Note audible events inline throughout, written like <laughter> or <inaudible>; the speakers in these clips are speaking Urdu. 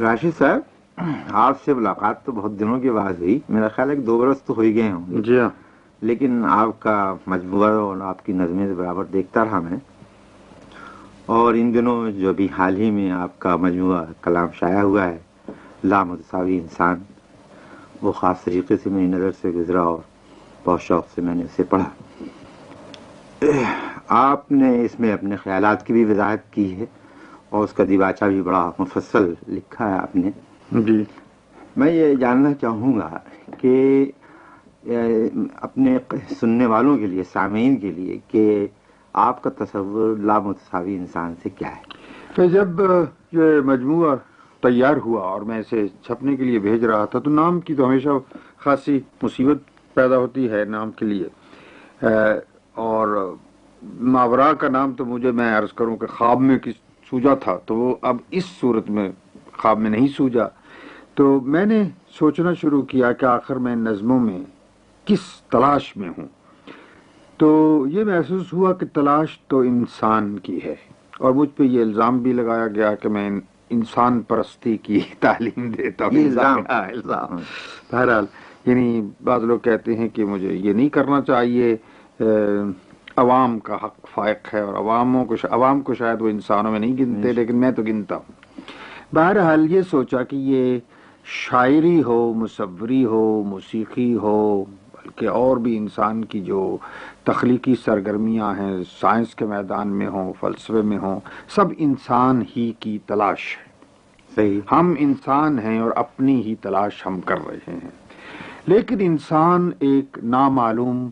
راشد صاحب آپ سے ملاقات تو بہت دنوں کے بعد ہوئی۔ میرا خیال ہے کہ دو برس تو ہو ہی گئے ہوں گے۔ جی ہاں۔ لیکن آپ کا مجموعہ اور آپ کی نظمیں برابر دیکھتا رہا میں۔ اور ان دنوں جو بھی حال ہی میں آپ کا مجموعہ کلام شائع ہوا ہے لامتساوی انسان وہ خاص طریقے سے میری نظر سے گزرا اور بہت شوق سے میں نے اسے پڑھا۔ آپ نے اس میں اپنے خیالات کی بھی وضاحت کی ہے۔ اور اس کا دیباچہ بھی بڑا مفصل لکھا ہے آپ نے۔ جی۔ میں یہ جاننا چاہوں گا کہ اپنے سننے والوں کے لیے سامعین کے لیے کہ آپ کا تصور لامتساوی انسان سے کیا ہے۔ کہ جب یہ مجموعہ تیار ہوا اور میں اسے چھپنے کے لیے بھیج رہا تھا تو نام کی تو ہمیشہ خاصی مصیبت پیدا ہوتی ہے نام کے لیے۔ اور ماورا کا نام تو مجھے میں عرض کروں کہ خواب میں سوجا تھا تو وہ اب اس صورت میں خواب میں نہیں سوجا۔ تو میں نے سوچنا شروع کیا کہ آخر میں نظموں میں کس تلاش میں ہوں۔ تو یہ محسوس ہوا کہ تلاش تو انسان کی ہے۔ اور مجھ پہ یہ الزام بھی لگایا گیا کہ میں انسان پرستی کی تعلیم دیتا ہوں۔ <laughs> ہاں، بہرحال یعنی بعض لوگ کہتے ہیں کہ مجھے یہ نہیں کرنا چاہیے۔ عوام کا حق فائق ہے اور عواموں کو عوام کو شاید وہ انسانوں میں نہیں گنتے لیکن میں تو گنتا ہوں۔ بہرحال یہ سوچا کہ یہ شاعری ہو مصوری ہو موسیقی ہو بلکہ اور بھی انسان کی جو تخلیقی سرگرمیاں ہیں سائنس کے میدان میں ہوں فلسفے میں ہوں سب انسان ہی کی تلاش ہے۔ صحیح۔ ہم انسان ہیں اور اپنی ہی تلاش ہم کر رہے ہیں۔ لیکن انسان ایک نامعلوم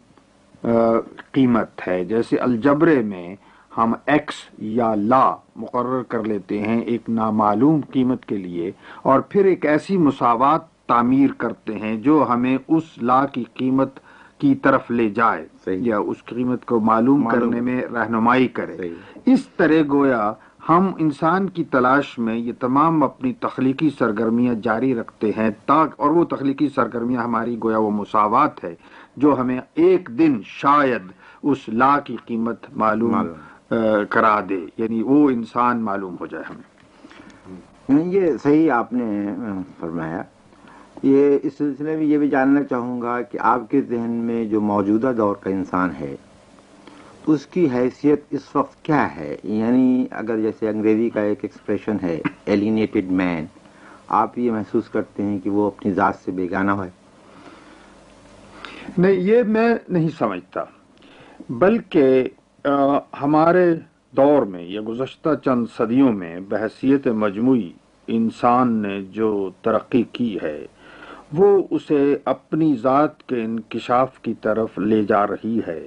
قیمت ہے۔ جیسے الجبرے میں ہم ایکس یا لا مقرر کر لیتے ہیں ایک نامعلوم قیمت کے لیے اور پھر ایک ایسی مساوات تعمیر کرتے ہیں جو ہمیں اس لا کی قیمت کی طرف لے جائے صحیح۔ یا اس قیمت کو معلوم معلوم۔ کرنے میں رہنمائی کرے۔ صحیح۔ اس طرح گویا ہم انسان کی تلاش میں یہ تمام اپنی تخلیقی سرگرمیاں جاری رکھتے ہیں تاک اور وہ تخلیقی سرگرمیاں ہماری گویا وہ مساوات ہے۔ جو ہمیں ایک دن شاید اس لا کی قیمت معلوم معلوم۔ کرا دے. یعنی وہ انسان معلوم ہو جائے ہمیں. یہ صحیح آپ نے فرمایا. یہ اس سلسلے میں یہ بھی جاننا چاہوں گا کہ آپ کے ذہن میں جو موجودہ دور کا انسان ہے اس کی حیثیت اس وقت کیا ہے؟ یعنی اگر جیسے انگریزی کا ایک ایکسپریشن ہے ایلینیٹڈ مین آپ یہ محسوس کرتے ہیں کہ وہ اپنی ذات سے بیگانہ ہے۔ نہیں، یہ میں نہیں سمجھتا۔ بلکہ ہمارے دور میں یا گزشتہ چند صدیوں میں بحثیت مجموعی انسان نے جو ترقی کی ہے، وہ اسے اپنی ذات کے انکشاف کی طرف لے جا رہی ہے۔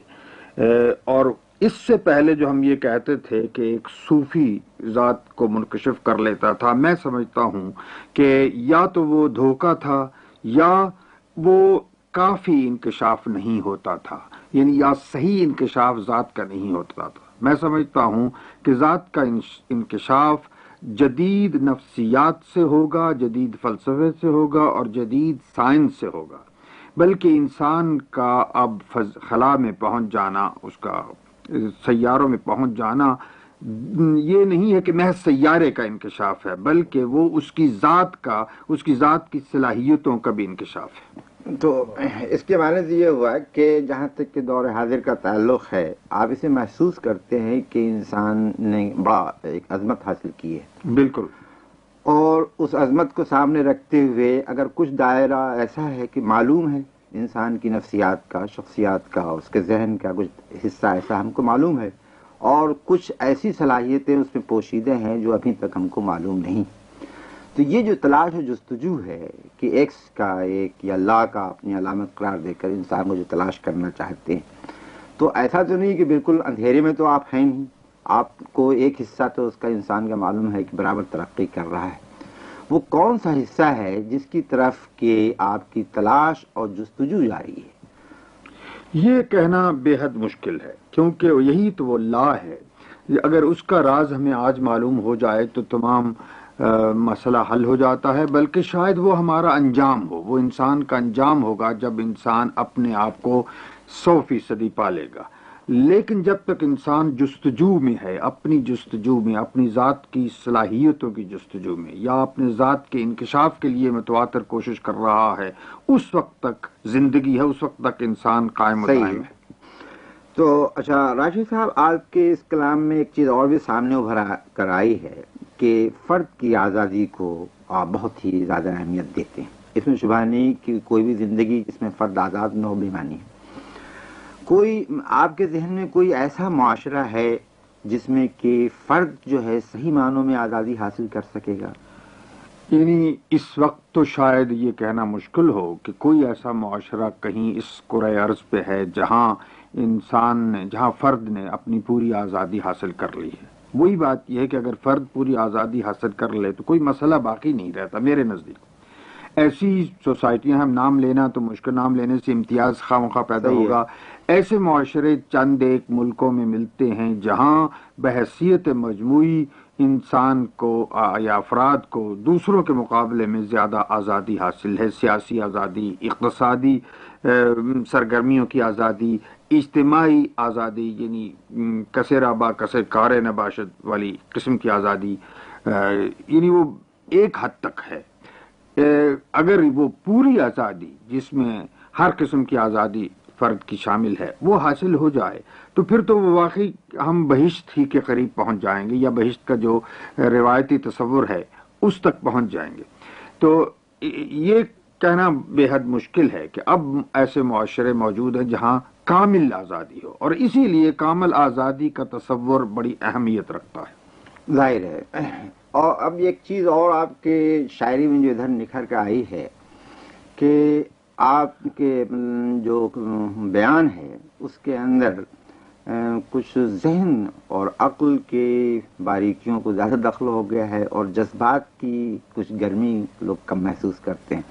اور اس سے پہلے جو ہم یہ کہتے تھے کہ ایک صوفی ذات کو منکشف کر لیتا تھا، میں سمجھتا ہوں کہ یا تو وہ دھوکہ تھا یا وہ کافی انکشاف نہیں ہوتا تھا یعنی یا صحیح انکشاف ذات کا نہیں ہوتا تھا۔ میں سمجھتا ہوں کہ ذات کا انکشاف جدید نفسیات سے ہوگا، جدید فلسفے سے ہوگا اور جدید سائنس سے ہوگا۔ بلکہ انسان کا اب خلا میں پہنچ جانا، اس کا سیاروں میں پہنچ جانا، یہ نہیں ہے کہ محض سیارے کا انکشاف ہے، بلکہ وہ اس کی ذات کا، اس کی ذات کی صلاحیتوں کا بھی انکشاف ہے۔ تو اس کے معنی سے یہ ہوا کہ جہاں تک کہ دور حاضر کا تعلق ہے آپ اسے محسوس کرتے ہیں کہ انسان نے بڑا ایک عظمت حاصل کی ہے۔ بالکل۔ اور اس عظمت کو سامنے رکھتے ہوئے اگر کچھ دائرہ ایسا ہے کہ معلوم ہے انسان کی نفسیات کا شخصیات کا اس کے ذہن کا کچھ حصہ ایسا ہم کو معلوم ہے اور کچھ ایسی صلاحیتیں اس میں پوشیدے ہیں جو ابھی تک ہم کو معلوم نہیں۔ تو یہ جو تلاش و جستجو ہے کہ ایکس کا ایک یا لا کا اپنی علامت قرار دے کر انسان کو جو تلاش کرنا چاہتے ہیں۔ تو ایسا تو نہیں کہ بالکل اندھیرے میں تو آپ ہیں نہیں آپ کو ایک حصہ تو اس کا انسان کا معلوم ہے کہ برابر ترقی کر رہا ہے۔ وہ کون سا حصہ ہے جس کی طرف کہ آپ کی تلاش اور جستجو جاری ہے؟ یہ کہنا بے حد مشکل ہے، کیونکہ یہی تو وہ لا ہے۔ اگر اس کا راز ہمیں آج معلوم ہو جائے تو تمام مسئلہ حل ہو جاتا ہے بلکہ شاید وہ ہمارا انجام ہو۔ وہ انسان کا انجام ہوگا جب انسان اپنے آپ کو سو فیصدی پالے گا۔ لیکن جب تک انسان جستجو میں ہے اپنی جستجو میں اپنی ذات کی صلاحیتوں کی جستجو میں یا اپنے ذات کے انکشاف کے لیے متواتر کوشش کر رہا ہے اس وقت تک زندگی ہے اس وقت تک انسان قائم و دائم ہے۔ تو اچھا راشد صاحب آج کے اس کلام میں ایک چیز اور بھی سامنے ابھرا کر آئی ہے۔ کہ فرد کی آزادی کو آپ بہت ہی زیادہ اہمیت دیتے ہیں۔ اس میں شبہ نہیں کہ کوئی بھی زندگی جس میں فرد آزاد نہ ہو بیمانی ہے۔ کوئی، آپ کے ذہن میں کوئی ایسا معاشرہ ہے جس میں کہ فرد جو ہے صحیح معنوں میں آزادی حاصل کر سکے گا؟ یعنی اس وقت تو شاید یہ کہنا مشکل ہو کہ کوئی ایسا معاشرہ کہیں اس عرض پہ ہے جہاں انسان نے، جہاں فرد نے اپنی پوری آزادی حاصل کر لی ہے۔ وہی بات یہ ہے کہ اگر فرد پوری آزادی حاصل کر لے تو کوئی مسئلہ باقی نہیں رہتا میرے نزدیک۔ ایسی سوسائٹیاں ہم نام لینا تو مشکل نام لینے سے امتیاز خواہ مخواہ پیدا ہوگا۔ ایسے معاشرے چند ایک ملکوں میں ملتے ہیں جہاں بحثیت مجموعی انسان کو یا افراد کو دوسروں کے مقابلے میں زیادہ آزادی حاصل ہے، سیاسی آزادی، اقتصادی سرگرمیوں کی آزادی، اجتماعی آزادی یعنی کثیر آبا کثیر کار نباشت والی قسم کی آزادی یعنی وہ ایک حد تک ہے۔ اگر وہ پوری آزادی جس میں ہر قسم کی آزادی فرد کی شامل ہے، وہ حاصل ہو جائے۔ تو پھر تو وہ واقعی ہم بہشت ہی کے قریب پہنچ جائیں گے یا بہشت کا جو روایتی تصور ہے، اس تک پہنچ جائیں گے۔ تو یہ کہنا بے حد مشکل ہے کہ اب ایسے معاشرے موجود ہیں جہاں کامل آزادی ہو، اور اسی لیے کامل آزادی کا تصور بڑی اہمیت رکھتا ہے۔ ظاہر ہے۔ اور اب ایک چیز اور آپ کے شاعری میں جو ادھر نکھر کے آئی ہے کہ آپ کے جو بیان ہے، اس کے اندر کچھ ذہن اور عقل کے باریکیوں کو زیادہ دخل ہو گیا ہے اور جذبات کی کچھ گرمی لوگ کم محسوس کرتے ہیں۔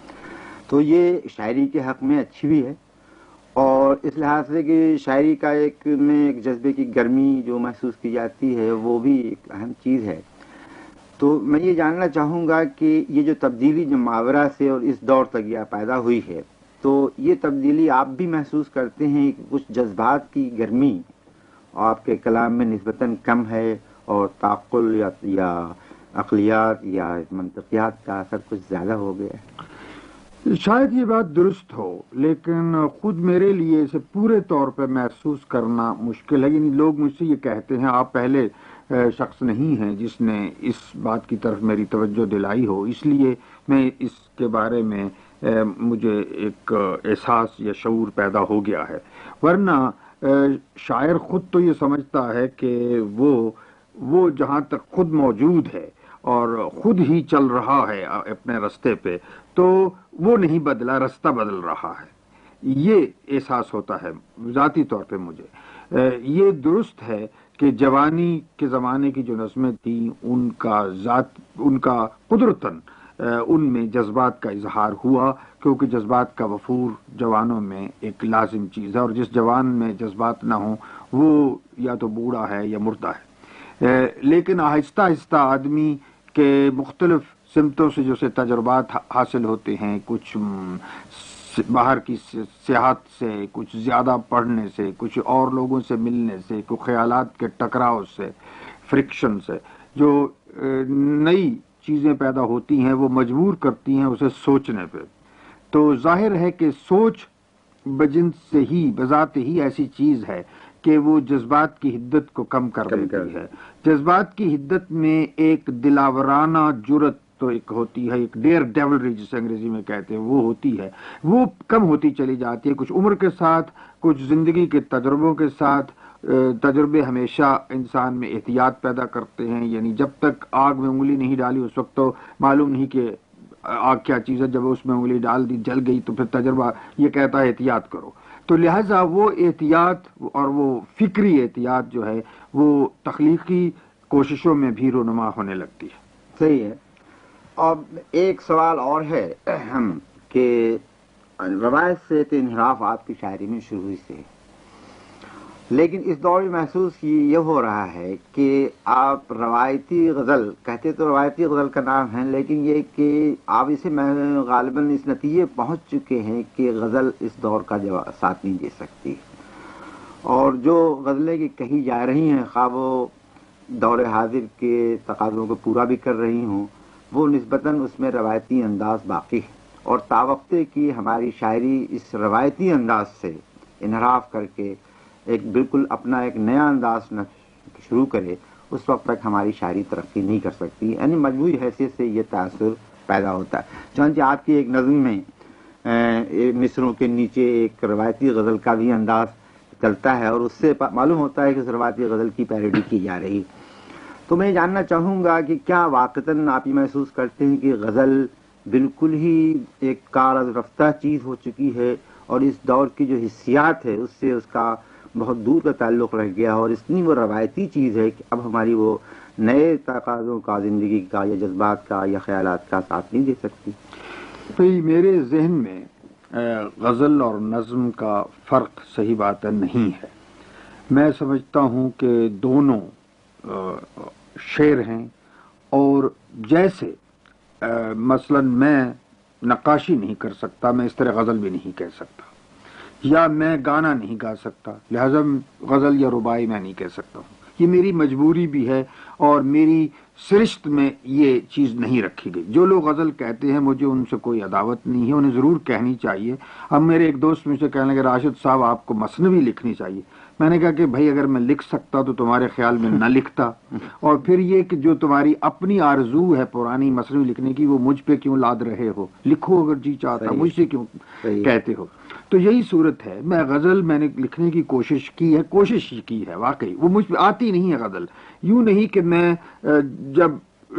تو یہ شاعری کے حق میں اچھی بھی ہے اور اس لحاظ سے کہ شاعری کا ایک، میں ایک جذبے کی گرمی جو محسوس کی جاتی ہے، وہ بھی ایک اہم چیز ہے۔ تو میں یہ جاننا چاہوں گا کہ یہ جو تبدیلی، جو ماورہ سے اور اس دور تک یہ پیدا ہوئی ہے تو یہ تبدیلی آپ بھی محسوس کرتے ہیں کہ کچھ جذبات کی گرمی آپ کے کلام میں نسبتاً کم ہے اور تعقل یا یا اقلیات یا منطقیات کا اثر کچھ زیادہ ہو گیا ہے۔ شاید یہ بات درست ہو، لیکن خود میرے لیے اسے پورے طور پہ محسوس کرنا مشکل ہے۔ یعنی لوگ مجھ سے یہ کہتے ہیں، آپ پہلے شخص نہیں ہیں جس نے اس بات کی طرف میری توجہ دلائی ہو۔ اس لیے میں اس کے بارے میں مجھے ایک احساس یا شعور پیدا ہو گیا ہے۔ ورنہ شاعر خود تو یہ سمجھتا ہے کہ وہ وہ جہاں تک خود موجود ہے اور خود ہی چل رہا ہے اپنے رستے پہ، تو وہ نہیں بدلا، رستہ بدل رہا ہے۔ یہ احساس ہوتا ہے ذاتی طور پہ مجھے۔ یہ درست ہے کہ جوانی کے زمانے کی جو نظمیں تھیں، ان کا ذات، ان کا قدرتاً ان میں جذبات کا اظہار ہوا، کیونکہ جذبات کا وفور جوانوں میں ایک لازم چیز ہے، اور جس جوان میں جذبات نہ ہوں، وہ یا تو بوڑھا ہے یا مردہ ہے۔ لیکن آہستہ آہستہ آدمی کے مختلف سمتوں سے جو سے تجربات حاصل ہوتے ہیں، کچھ باہر کی سیاحت سے، کچھ زیادہ پڑھنے سے، کچھ اور لوگوں سے ملنے سے، کچھ خیالات کے ٹکراؤ سے، فرکشن سے، جو نئی چیزیں پیدا ہوتی ہیں وہ مجبور کرتی ہیں اسے سوچنے پہ۔ تو ظاہر ہے کہ سوچ بجن سے ہی بذات ہی ایسی چیز ہے کہ وہ جذبات کی حدت کو کم کر دیتی ہے۔ جذبات کی حدت میں ایک دلاورانہ جرت تو ایک ہوتی ہے ایک ڈیئر ڈیولری جسے انگریزی میں کہتے ہیں وہ ہوتی ہے۔ وہ کم ہوتی چلی جاتی ہے کچھ عمر کے ساتھ کچھ زندگی کے تجربوں کے ساتھ تجربے ہمیشہ انسان میں احتیاط پیدا کرتے ہیں یعنی جب تک آگ میں انگلی نہیں ڈالی اس وقت تو معلوم نہیں کہ آگ کیا چیز ہے، جب اس میں انگلی ڈال دی، جل گئی تو پھر تجربہ یہ کہتا ہے احتیاط کرو۔ تو لہذا وہ احتیاط اور وہ فکری احتیاط جو ہے، وہ تخلیقی کوششوں میں بھی رونما ہونے لگتی ہے۔ صحیح ہے۔ اب ایک سوال اور ہے اہم کہ روایت سے تو انحراف آپ کی شاعری میں شروع سے۔ لیکن اس دور میں محسوس یہ ہو رہا ہے کہ آپ روایتی غزل، کہتے تو روایتی غزل کا نام ہے، لیکن یہ کہ آپ اسے غالباً اس نتیجے پہنچ چکے ہیں کہ غزل اس دور کا ساتھ نہیں دے سکتی۔ اور جو غزلیں کی کہی جا رہی ہیں، خواب و دور حاضر کے تقاضوں کو پورا بھی کر رہی ہوں، وہ نسبتاً اس میں روایتی انداز باقی ہے۔ اور تاوقتے کی ہماری شاعری اس روایتی انداز سے انحراف کر کے ایک بالکل اپنا ایک نیا انداز شروع کرے، اس وقت تک ہماری شاعری ترقی نہیں کر سکتی۔ یعنی مجموعی حیثیت سے یہ تاثر پیدا ہوتا ہے۔ چنانچہ آپ کی ایک نظم میں مصروں کے نیچے ایک روایتی غزل کا بھی انداز چلتا ہے اور اس سے معلوم ہوتا ہے کہ اس روایتی غزل کی پیروڈی کی جا رہی تو میں جاننا چاہوں گا کہ کیا واقعتاً آپ یہ محسوس کرتے ہیں کہ غزل بالکل ہی ایک کار رفتہ چیز ہو چکی ہے اور اس دور کی جو حصیات ہے، اس سے اس کا بہت دور کا تعلق رہ گیا اور اتنی وہ روایتی چیز ہے کہ اب ہماری وہ نئے تقاضوں کا، زندگی کا یا جذبات کا یا خیالات کا ساتھ نہیں دے سکتی۔ بھائی، میرے ذہن میں غزل اور نظم کا فرق صحیح بات نہیں ہے۔ میں سمجھتا ہوں کہ دونوں شعر ہیں اور جیسے مثلا میں نقاشی نہیں کر سکتا، میں اس طرح غزل بھی نہیں کہہ سکتا۔ یا میں گانا نہیں گا سکتا لہذا غزل یا ربائی میں نہیں کہہ سکتا ہوں۔ یہ میری مجبوری بھی ہے اور میری سرشت میں یہ چیز نہیں رکھی گئی۔ جو لوگ غزل کہتے ہیں مجھے ان سے کوئی عداوت نہیں ہے انہیں ضرور کہنی چاہیے۔ اب میرے ایک دوست مجھ سے کہنے لگے راشد صاحب آپ کو مصنوعی لکھنی چاہیے۔ میں نے کہا کہ بھائی اگر میں لکھ سکتا تو تمہارے خیال میں نہ لکھتا۔ اور پھر یہ کہ جو تمہاری اپنی آرزو ہے پرانی مصنوعی لکھنے کی وہ مجھ پہ کیوں لاد رہے ہو؟ لکھو اگر جی چاہتا مجھ سے کیوں کہتے ہو؟ تو یہی صورت ہے۔ میں غزل میں نے لکھنے کی کوشش کی ہے، کوشش کی ہے، واقعی۔ وہ مجھ پہ آتی نہیں ہے غزل۔ یوں نہیں کہ میں جب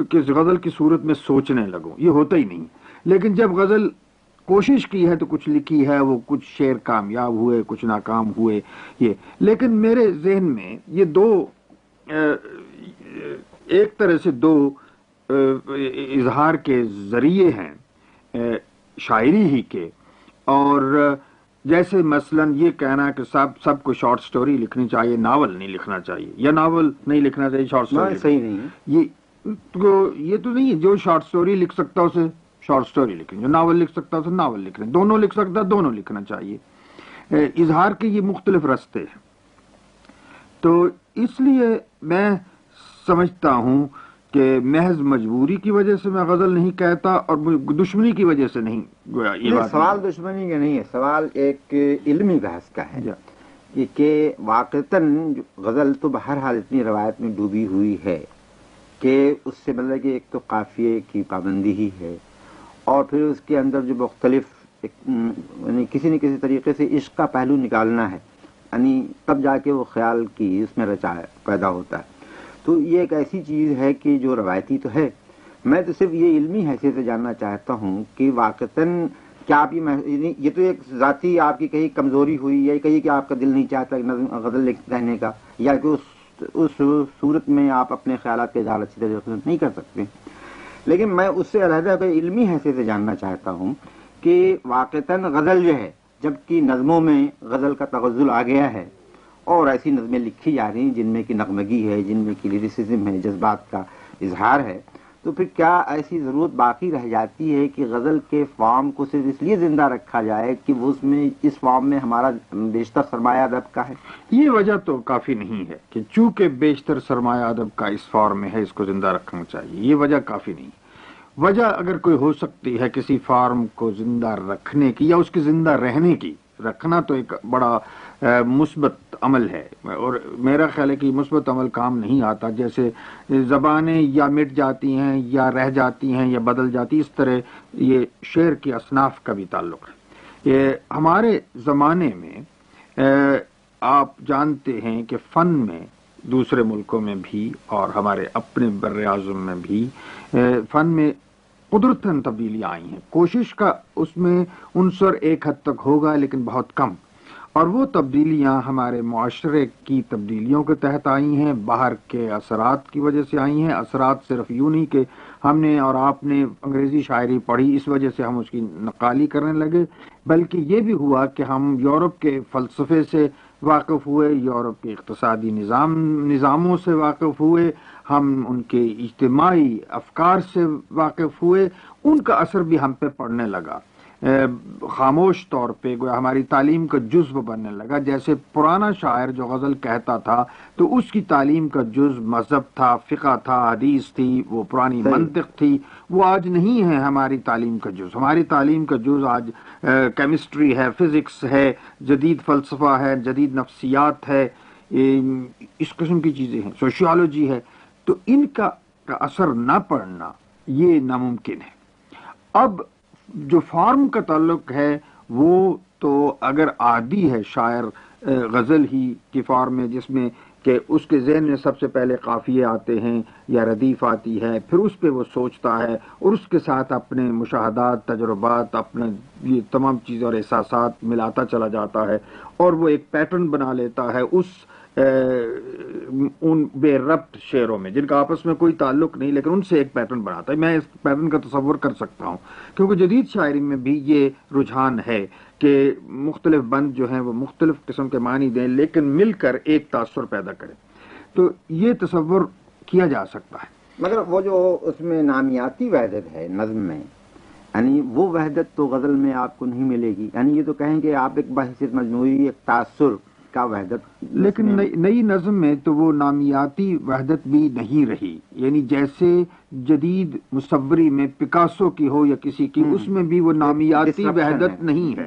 کس غزل کی صورت میں سوچنے لگوں، یہ ہوتا ہی نہیں۔ لیکن جب غزل کوشش کی ہے تو کچھ لکھی ہے، وہ کچھ شعر کامیاب ہوئے، کچھ ناکام ہوئے، یہ۔ لیکن میرے ذہن میں یہ دو ایک طرح سے دو اظہار کے ذریعے ہیں شاعری ہی کے۔ اور جیسے مثلا یہ کہنا کہ سب سب کو شارٹ سٹوری لکھنی چاہیے ناول نہیں لکھنا چاہیے یا ناول نہیں لکھنا چاہیے شارٹ سٹوری صحیح نہیں یہ یہ تو نہیں ہے جو شارٹ سٹوری لکھ سکتا اسے شارٹ سٹوری لکھیں جو ناول لکھ سکتا اسے ناول لکھ لیں دونوں لکھ سکتا دونوں لکھنا چاہیے۔ اظہار کے یہ مختلف رستے ہیں۔ تو اس لیے میں سمجھتا ہوں کہ محض مجبوری کی وجہ سے میں غزل نہیں کہتا اور دشمنی کی وجہ سے نہیں گویا یہ سوال دشمنی کا نہیں ہے سوال ایک علمی بحث کا ہے جی۔ کہ واقعتاً غزل تو بہرحال اتنی روایت میں ڈوبی ہوئی ہے کہ اس سے مطلب کہ ایک تو قافیے کی پابندی ہی ہے اور پھر اس کے اندر جو مختلف یعنی کسی نہ کسی طریقے سے عشق کا پہلو نکالنا ہے یعنی تب جا کے وہ خیال کی اس میں رچا پیدا ہوتا ہے تو یہ ایک ایسی چیز ہے کہ جو روایتی تو ہے۔ میں تو صرف یہ علمی حیثیت سے جاننا چاہتا ہوں کہ واقعتاً کیا آپ یعنی یہ تو ایک ذاتی آپ کی کہیں کمزوری ہوئی یا کہیں کہ آپ کا دل نہیں چاہتا غزل رہنے کا، یا کہ اس اس صورت میں آپ اپنے خیالات کے اظہار اچھی طریقے سے نہیں کر سکتے۔ لیکن میں اس سے علیحدہ علمی حیثیت سے جاننا چاہتا ہوں کہ واقعتاً غزل جو ہے، جبکہ نظموں میں غزل کا تغزل آ گیا ہے اور ایسی نظمیں لکھی جا رہی ہیں جن میں کہ نغمگی ہے، جن میں کہ لیریسزم ہے، جذبات کا اظہار ہے۔ تو پھر کیا ایسی ضرورت باقی رہ جاتی ہے کہ غزل کے فارم کو صرف اس لیے زندہ رکھا جائے کہ وہ اس میں، اس فارم میں ہمارا بیشتر سرمایہ ادب کا ہے؟ یہ وجہ تو کافی نہیں ہے کہ چونکہ بیشتر سرمایہ ادب کا اس فارم میں ہے، اس کو زندہ رکھنا چاہیے۔ یہ وجہ کافی نہیں۔ وجہ اگر کوئی ہو سکتی ہے کسی فارم کو زندہ رکھنے کی یا اس کے زندہ رہنے کی رکھنا تو ایک بڑا مثبت عمل ہے۔ اور میرا خیال ہے کہ مثبت عمل کام نہیں آتا۔ جیسے زبانیں یا مٹ جاتی ہیں یا رہ جاتی ہیں یا بدل جاتی اس طرح یہ شعر کی اصناف کا بھی تعلق ہے۔ یہ ہمارے زمانے میں آپ جانتے ہیں کہ فن میں دوسرے ملکوں میں بھی اور ہمارے اپنے بر اعظم میں بھی فن میں قدرتاً تبدیلیاں آئی ہیں۔ کوشش کا اس میں عنصر ایک حد تک ہوگا لیکن بہت کم۔ اور وہ تبدیلیاں ہمارے معاشرے کی تبدیلیوں کے تحت آئی ہیں، باہر کے اثرات کی وجہ سے آئی ہیں۔ اثرات صرف یوں نہیں کہ ہم نے اور آپ نے انگریزی شاعری پڑھی، اس وجہ سے ہم اس کی نقالی کرنے لگے۔ بلکہ یہ بھی ہوا کہ ہم یورپ کے فلسفے سے واقف ہوئے، یورپ کے اقتصادی نظام، نظاموں سے واقف ہوئے، ہم ان کے اجتماعی افکار سے واقف ہوئے، ان کا اثر بھی ہم پہ پڑنے لگا۔ خاموش طور پہ گویا ہماری تعلیم کا جزو بننے لگا۔ جیسے پرانا شاعر جو غزل کہتا تھا تو اس کی تعلیم کا جز مذہب تھا فقہ تھا حدیث تھی وہ پرانی منطق تھی۔ وہ آج نہیں ہے ہماری تعلیم کا جز ہماری تعلیم کا جز آج کیمسٹری ہے فزکس ہے جدید فلسفہ ہے جدید نفسیات ہے اس قسم کی چیزیں ہیں سوشیالوجی ہے۔ تو ان کا اثر نہ پڑنا یہ ناممکن ہے۔ اب جو فارم کا تعلق ہے وہ تو اگر عادی ہے شاعر غزل ہی کی فارم میں، جس میں کہ اس کے ذہن میں سب سے پہلے قافیے آتے ہیں یا ردیف آتی ہے، پھر اس پہ وہ سوچتا ہے اور اس کے ساتھ اپنے مشاہدات، تجربات، اپنے یہ تمام چیزیں اور احساسات ملاتا چلا جاتا ہے اور وہ ایک پیٹرن بنا لیتا ہے اس ان بے ربط شعروں میں، جن کا آپس میں کوئی تعلق نہیں، لیکن ان سے ایک پیٹرن بناتا ہے۔ میں اس پیٹرن کا تصور کر سکتا ہوں۔ کیونکہ جدید شاعری میں بھی یہ رجحان ہے کہ مختلف بند جو ہیں وہ مختلف قسم کے معنی دیں، لیکن مل کر ایک تاثر پیدا کریں۔ تو یہ تصور کیا جا سکتا ہے؟ مگر وہ جو اس میں نامیاتی وحدت ہے، نظم میں یعنی وہ وحدت تو غزل میں آپ کو نہیں ملے گی۔ یعنی یہ تو کہیں کہ آپ ایک بحثیت مجموعی، ایک تاثر کا وحدت لیکن نئی نظم میں تو وہ نامیاتی وحدت بھی نہیں رہی۔ یعنی جیسے جدید مصوری میں پکاسو کی ہو یا کسی کی اس میں بھی وہ نامیاتی وحدت نہیں ہے۔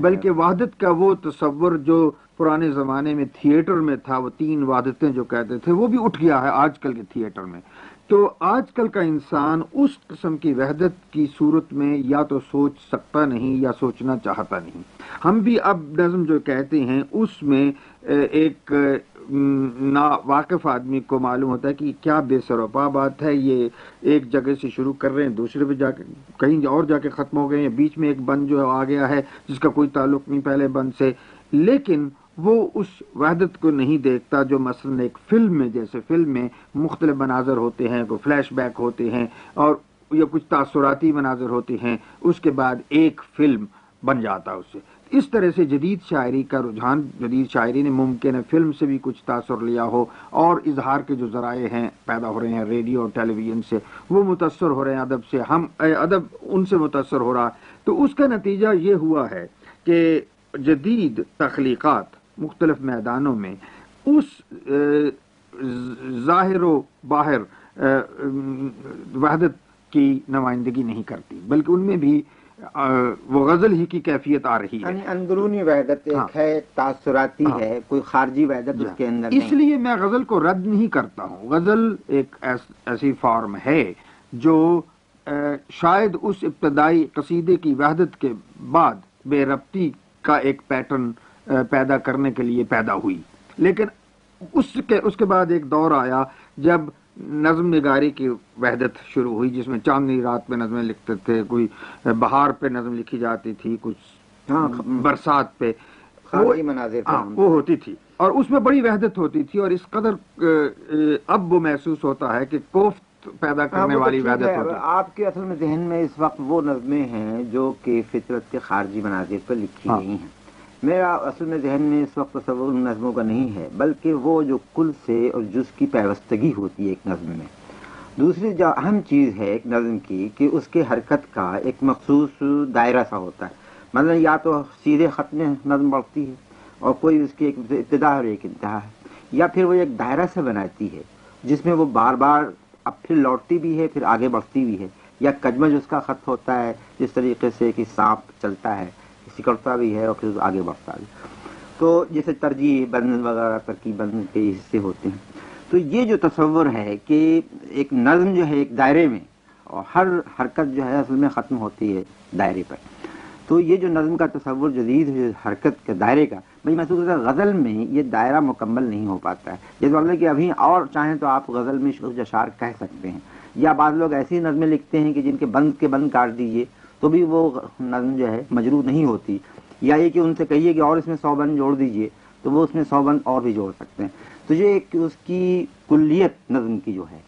بلکہ وحدت کا وہ تصور جو پرانے زمانے میں تھیٹر میں تھا وہ تین وحدتیں جو کہتے تھے وہ بھی اٹھ گیا ہے آج کل کے تھیٹر میں۔ تو آج کل کا انسان اس قسم کی وحدت کی صورت میں یا تو سوچ سکتا نہیں یا سوچنا چاہتا نہیں۔ ہم بھی اب نظم جو کہتے ہیں، اس میں ایک نا، واقف آدمی کو معلوم ہوتا ہے کہ کیا بے سروپا بات ہے، یہ ایک جگہ سے شروع کر رہے ہیں، دوسرے پہ جا کے، کہیں اور جا کے ختم ہو گئے ہیں، بیچ میں ایک بند جو آ گیا ہے، جس کا کوئی تعلق نہیں پہلے بند سے۔ لیکن وہ اس وحدت کو نہیں دیکھتا جو مثلا ایک فلم میں، جیسے فلم میں مختلف مناظر ہوتے ہیں کوئی فلیش بیک ہوتے ہیں اور یا کچھ تاثراتی مناظر ہوتے ہیں، اس کے بعد ایک فلم بن جاتا اس سے اس طرح سے جدید شاعری کا رجحان، جدید شاعری نے ممکن ہے فلم سے بھی کچھ تاثر لیا ہو اور اظہار کے جو ذرائع ہیں پیدا ہو رہے ہیں ریڈیو اور ٹیلی ویژن سے، وہ متاثر ہو رہے ہیں ادب سے۔ ہم ادب، ان سے متاثر ہو رہا۔ تو اس کا نتیجہ یہ ہوا ہے کہ جدید تخلیقات مختلف میدانوں میں اس ظاہر و باہر وحدت کی نمائندگی نہیں کرتی بلکہ ان میں بھی وہ غزل ہی کی کیفیت آ رہی ہے یعنی اندرونی وحدت ایک ہاں۔ ہے تاثراتی ہاں۔ ہے کوئی خارجی وحدت اس کے اندر اس لیے میں غزل کو رد نہیں کرتا ہوں غزل ایک ایسی فارم ہے جو شاید اس ابتدائی قصیدے کی وحدت کے بعد بے ربطی کا ایک پیٹرن پیدا کرنے کے لیے پیدا ہوئی۔ لیکن اس کے اس کے بعد ایک دور آیا جب نظم نگاری کی وحدت شروع ہوئی جس میں چاندنی رات پہ نظمیں لکھتے تھے کوئی بہار پہ نظم لکھی جاتی تھی کچھ ہاں، برسات پہ۔ ہاں، وہ ہوتی تھی۔ اور اس میں بڑی وحدت ہوتی تھی اور اس قدر اب وہ محسوس ہوتا ہے کہ کوفت پیدا ہاں، کرنے والی وحدت ہوتی۔ ہے آپ کے اصل میں ذہن میں اس وقت وہ نظمیں ہیں جو کہ فطرت کے خارجی مناظر پر لکھی گئی ہیں۔ میرا اصل میں ذہن میں اس وقت تصور نظموں کا نہیں ہے، بلکہ وہ جو کل سے اور جز کی پیوستگی ہوتی ہے ایک نظم میں۔ دوسری جو اہم چیز ہے ایک نظم کی کہ اس کے حرکت کا ایک مخصوص دائرہ سا ہوتا ہے۔ مطلب یا تو سیدھے خط میں نظم بڑھتی ہے اور کوئی اس کی ایک ابتدا اور ایک انتہا ہے، یا پھر وہ ایک دائرہ سے بناتی ہے، جس میں وہ بار بار اب پھر لوٹتی بھی ہے، پھر آگے بڑھتی بھی ہے، یا کجمج اس کا خط ہوتا ہے، جس طریقے سے کہ سانپ چلتا ہے۔ سکڑتا بھی ہے اور پھر آگے بڑھتا بھی تو جیسے ترجیح بند وغیرہ ترکیب بند کے حصے ہوتے ہیں۔ تو یہ جو تصور ہے کہ ایک نظم جو ہے ایک دائرے میں اور ہر حرکت جو ہے اصل میں ختم ہوتی ہے دائرے پر۔ تو یہ جو نظم کا تصور جدید ہے، حرکت کے دائرے کا، مجھے محسوس ہوتا ہے غزل میں یہ دائرہ مکمل نہیں ہو پاتا ہے۔ جیسے مطلب کہ ابھی اور چاہیں تو آپ غزل میں اشار کہہ سکتے ہیں۔ یا بعض لوگ ایسی نظمیں لکھتے ہیں کہ جن کے بند کے بند کاٹ دیجیے تو بھی وہ نظم جو ہے مجرو نہیں ہوتی۔ یا یہ کہ ان سے کہیے کہ اور اس میں سو بند جوڑ دیجیے، تو وہ اس میں سو بند اور بھی جوڑ سکتے ہیں۔ تو یہ اس کی کلیت نظم کی جو ہے۔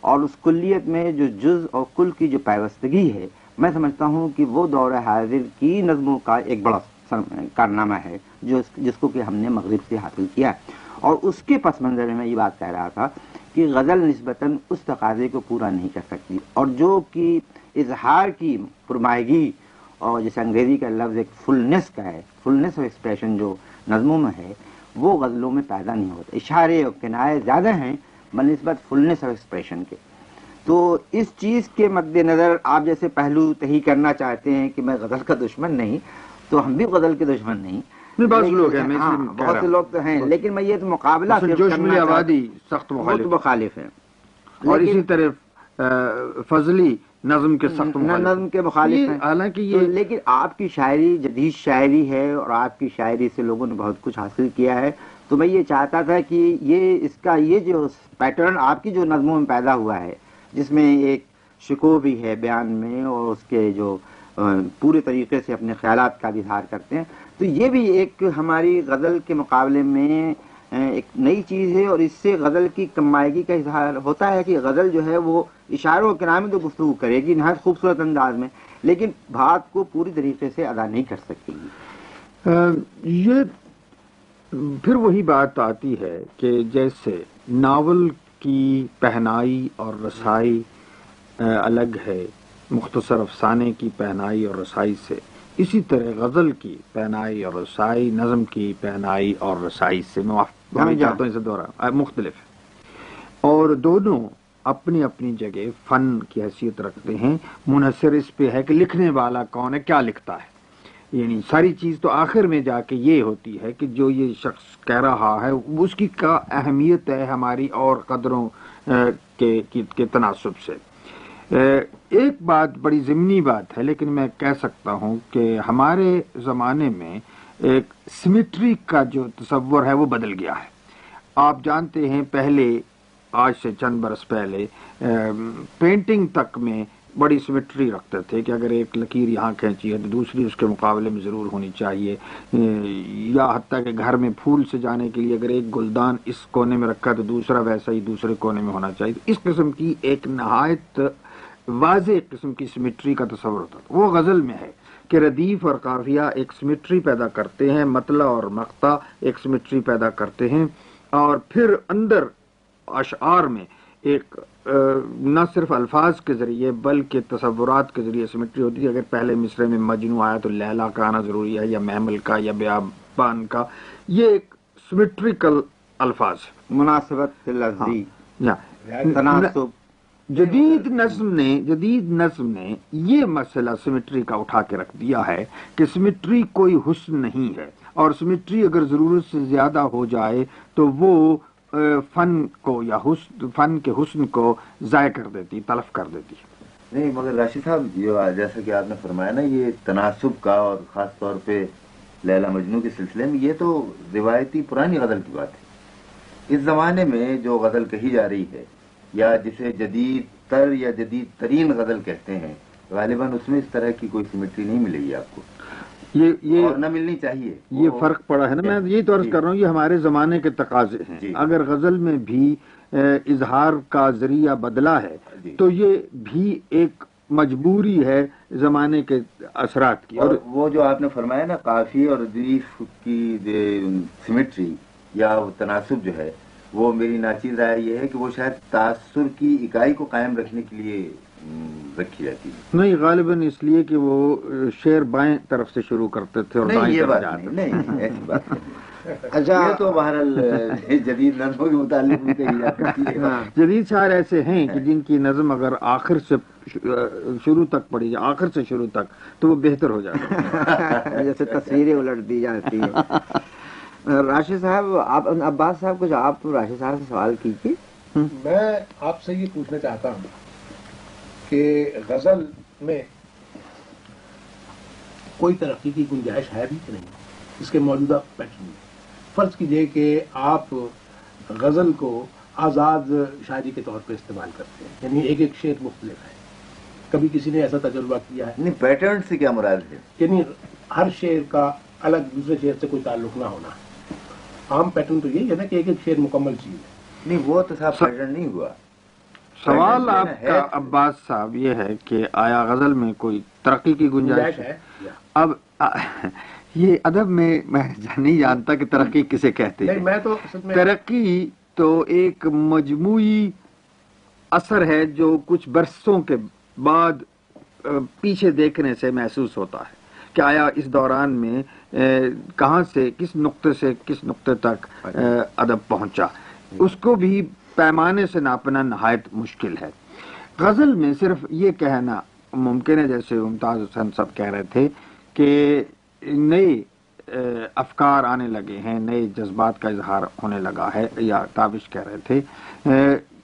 اور اس کلیت میں جو جز اور کل کی جو پیوستگی ہے، میں سمجھتا ہوں کہ وہ دور حاضر کی نظموں کا ایک بڑا کارنامہ ہے، جو جس کو کہ ہم نے مغرب سے حاصل کیا۔ اور اس کے پس منظر میں یہ بات کہہ رہا تھا کہ غزل نسبتاً اس تقاضے کو پورا نہیں کر سکتی۔ اور جو کہ اظہار کی فرمائیگی اور جیسے انگریزی کا لفظ ایک فلنس کا ہے فلنس آف ایکسپریشن جو نظموں میں ہے، وہ غزلوں میں پیدا نہیں ہوتا۔ اشارے اور کنائے زیادہ ہیں بنسبت فلنس آف ایکسپریشن کے۔ تو اس چیز کے مد نظر آپ جیسے پہلو تہی کرنا چاہتے ہیں کہ میں غزل کا دشمن نہیں، تو ہم بھی غزل کے دشمن نہیں۔ نہیں، بعض لوگ ہیں، میں ہاں، بہت سے۔ لوگ تو ہیں لیکن میں یہ تو مقابلہ مثلا صرف جوش کرنا ملی چاہتا- آبادی سخت بہت مخالف ہیں۔ اور اسی طرح فضلی نظم کے سخت نظم کے مخالف ہیں۔ حالانکہ یہ لیکن آپ کی شاعری جدید شاعری ہے اور آپ کی شاعری سے لوگوں نے بہت کچھ حاصل کیا ہے۔ تو میں یہ چاہتا تھا کہ یہ اس کا یہ جو پیٹرن آپ کی جو نظموں میں پیدا ہوا ہے جس میں ایک شکو بھی ہے بیان میں اور اس کے جو پورے طریقے سے اپنے خیالات کا اظہار کرتے ہیں تو یہ بھی ایک ہماری غزل کے مقابلے میں ایک نئی چیز ہے اور اس سے غزل کی کمائیگی کا اظہار ہوتا ہے کہ غزل جو ہے وہ اشاروں کے نام تو گفتگو کرے گی نہایت خوبصورت انداز میں، لیکن بات کو پوری طریقے سے ادا نہیں کر سکے گی۔ یہ پھر وہی بات آتی ہے کہ جیسے ناول کی پہنائی اور رسائی الگ ہے، مختصر افسانے کی پہنائی اور رسائی سے۔ اسی طرح غزل کی پہنائی اور رسائی نظم کی پہنائی اور رسائی سے میں۔ چاہتا ہوں اسے دوہرا مختلف۔ ہے اور دونوں اپنی اپنی جگہ فن کی حیثیت رکھتے ہیں۔ منحصر اس پہ ہے کہ لکھنے والا کون ہے کیا لکھتا ہے۔ یعنی ساری چیز تو آخر میں جا کے یہ ہوتی ہے کہ جو یہ شخص کہہ رہا ہے اس کی کا اہمیت ہے ہماری اور قدروں کے تناسب سے۔ ایک بات بڑی ضمنی بات ہے، لیکن میں کہہ سکتا ہوں کہ ہمارے زمانے میں ایک سمیٹری کا جو تصور ہے، وہ بدل گیا ہے۔ آپ جانتے ہیں، پہلے، آج سے چند برس پہلے پینٹنگ تک میں بڑی سمیٹری رکھتے تھے کہ اگر ایک لکیر یہاں کھینچی ہے تو دوسری اس کے مقابلے میں ضرور ہونی چاہیے۔ یا حتیٰ کہ گھر میں پھول سے جانے کے لیے اگر ایک گلدان اس کونے میں رکھا تو دوسرا ویسا ہی دوسرے کونے میں ہونا چاہیے۔ اس قسم کی ایک نہایت واضح قسم کی سمیٹری کا تصور ہوتا تھا۔ وہ غزل میں ہے کہ ردیف اور قافیہ ایک سمیٹری پیدا کرتے ہیں مطلع اور مقطع ایک سمیٹری پیدا کرتے ہیں۔ اور پھر اندر اشعار میں ایک نہ صرف الفاظ کے ذریعے بلکہ تصورات کے ذریعے سمیٹری ہوتی ہے اگر پہلے مصرے میں مجنو آیا تو لیلا کا آنا ضروری ہے یا محمل کا یا بیابان کا۔ یہ ایک سمیٹریکل الفاظ۔ مناسبت لفظی یا تناسب۔ جدید نظم نے جدید نظم نے یہ مسئلہ سمیٹری کا اٹھا کے رکھ دیا ہے کہ سمیٹری کوئی حسن نہیں ہے اور سمیٹری اگر ضرورت سے زیادہ ہو جائے تو وہ فن کو یا حسن فن کے حسن کو ضائع کر دیتی، تلف کر دیتی۔ نہیں، مگر راشد صاحب جیسا کہ آپ نے فرمایا نا، یہ تناسب کا اور خاص طور پہ لیلا مجنو کے سلسلے میں یہ تو روایتی پرانی غزل کی بات ہے۔ اس زمانے میں جو غزل کہی جا رہی ہے یا جسے جدید تر یا جدید ترین غزل کہتے ہیں غالباً اس میں اس طرح کی کوئی سمیٹری نہیں ملے گی آپ کو یہ یہ نہ ملنی چاہیے یہ فرق پڑا ہے نا میں یہی تو عرض جی۔ کر رہا ہوں یہ ہمارے زمانے کے تقاضے ہیں جی۔ اگر غزل میں بھی اظہار کا ذریعہ بدلا ہے جی۔ تو یہ بھی ایک مجبوری ہے زمانے کے اثرات کی اور وہ جو آپ نے فرمایا نا کافی اور ردیف کی سمیٹری یا تناسب جو ہے وہ میری ناچیز رائے یہ ہے کہ وہ شاید تاثر کی اکائی کو قائم رکھنے کے لیے رکھی جاتی ہے۔ نہیں غالباً اس لیے کہ وہ شیر بائیں طرف سے شروع کرتے تھے اور نہیں دائیں یہ طرف بات جاتے نہیں ایسی بات نہیں۔ <laughs> اچھا۔ یہ تو بہرحال <laughs> جدید نظموں کے متعلق ہاں۔ جدید شاعر ایسے ہیں کہ جن کی نظم اگر آخر سے شروع تک پڑی جائے آخر سے شروع تک تو وہ بہتر ہو جاتا ہے <laughs> جیسے تصویریں الٹ دی جاتی ہیں۔ راشد صاحب آپ عباس صاحب کچھ آپ راشد صاحب سے سوال کیجیے میں آپ سے یہ پوچھنا چاہتا ہوں کہ غزل میں کوئی ترقی کی گنجائش ہے بھی کہ نہیں؟ اس کے موجودہ پیٹرن میں۔ فرض کیجیے کہ آپ غزل کو آزاد شاعری کے طور پہ استعمال کرتے ہیں یعنی ایک ایک شعر مختلف ہے۔ کبھی کسی نے ایسا تجربہ کیا ہے؟ نہیں پیٹرن سے کیا مراد ہے؟ یعنی ہر شعر کا الگ دوسرے شعر سے کوئی تعلق نہ ہونا۔ عام پیٹرن تو یہی ہے نا کہ ایک ایک شعر مکمل چیز ہے۔ نہیں وہ تو صاحب پیٹرن نہیں ہوا۔ سوال آپ۔ کا عباس صاحب یہ ہے کہ آیا غزل میں کوئی ترقی کی گنجائش ہے۔ اب <laughs> یہ ادب میں میں نہیں جانتا کہ ترقی کسے کہتے ہیں۔ ترقی تو ایک مجموعی اثر ہے جو کچھ برسوں کے بعد پیچھے دیکھنے سے محسوس ہوتا ہے کہ آیا اس دوران میں کہاں سے، کس نقطے سے، کس نقطے تک ادب پہنچا؟ اس کو بھی پیمانے سے ناپنا نہایت مشکل ہے۔ غزل میں صرف یہ کہنا ممکن ہے، جیسے ممتاز حسن صاحب کہہ رہے تھے کہ نئے افکار آنے لگے ہیں، نئے جذبات کا اظہار ہونے لگا ہے، یا تابش کہہ رہے تھے۔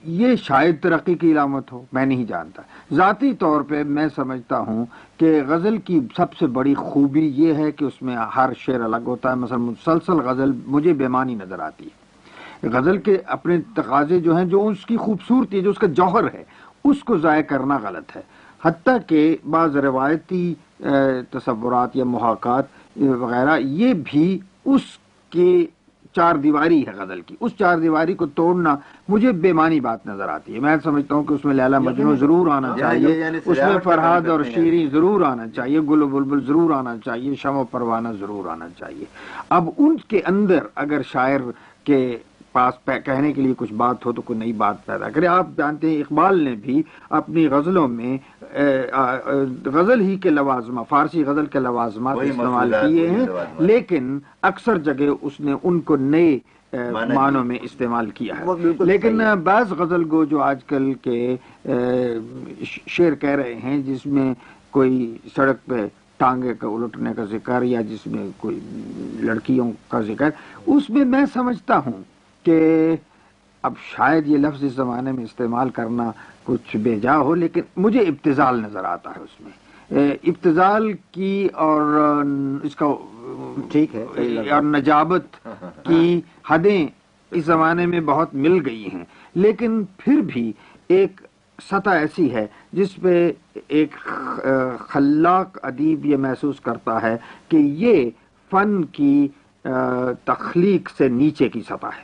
یہ شاید ترقی کی علامت ہو، میں نہیں جانتا۔ ذاتی طور پہ میں سمجھتا ہوں کہ غزل کی سب سے بڑی خوبی یہ ہے کہ اس میں ہر شعر الگ ہوتا ہے۔ مثلا مسلسل غزل مجھے بیمانی نظر آتی ہے۔ غزل کے اپنے تقاضے جو ہیں، جو اس کی خوبصورتی ہے، جو اس کا جوہر ہے، اس کو ضائع کرنا غلط ہے۔ حتیٰ کہ بعض روایتی تصورات یا محاقات وغیرہ، یہ بھی اس کے چار دیواری ہے غزل کی۔ اس چار دیواری کو توڑنا مجھے بےمانی بات نظر آتی ہے۔ میں سمجھتا ہوں کہ اس میں لیلا مجنو ضرور آنا چاہیے۔ یعنی اس میں فرحاد اور شیریں ضرور آنا چاہیے۔ گل و بلبل ضرور آنا چاہیے۔ شم و پروانہ ضرور آنا چاہیے۔ اب ان کے اندر اگر شاعر کے پاس کہنے کے لیے کچھ بات ہو تو کوئی نئی بات پیدا کرے۔ آپ جانتے ہیں اقبال نے بھی اپنی غزلوں میں غزل ہی کے لوازمہ فارسی غزل کے لوازمات استعمال کیے ہیں لیکن اکثر جگہ اس نے ان کو نئے معنوں میں استعمال کیا ہے۔ لیکن بعض غزل گو جو آج کل کے شعر کہہ رہے ہیں جس میں کوئی سڑک پہ ٹانگے کا الٹنے کا ذکر یا جس میں کوئی لڑکیوں کا ذکر اس میں میں سمجھتا ہوں کہ اب شاید یہ لفظ اس زمانے میں استعمال کرنا کچھ بے جا ہو لیکن مجھے ابتزال نظر آتا ہے اس میں۔ ابتزال کی اور اس کا ٹھیک ہے اور نجابت کی حدیں اس زمانے میں بہت مل گئی ہیں۔ لیکن پھر بھی ایک سطح ایسی ہے جس پہ ایک خلاق ادیب یہ محسوس کرتا ہے کہ یہ فن کی تخلیق سے نیچے کی سطح ہے۔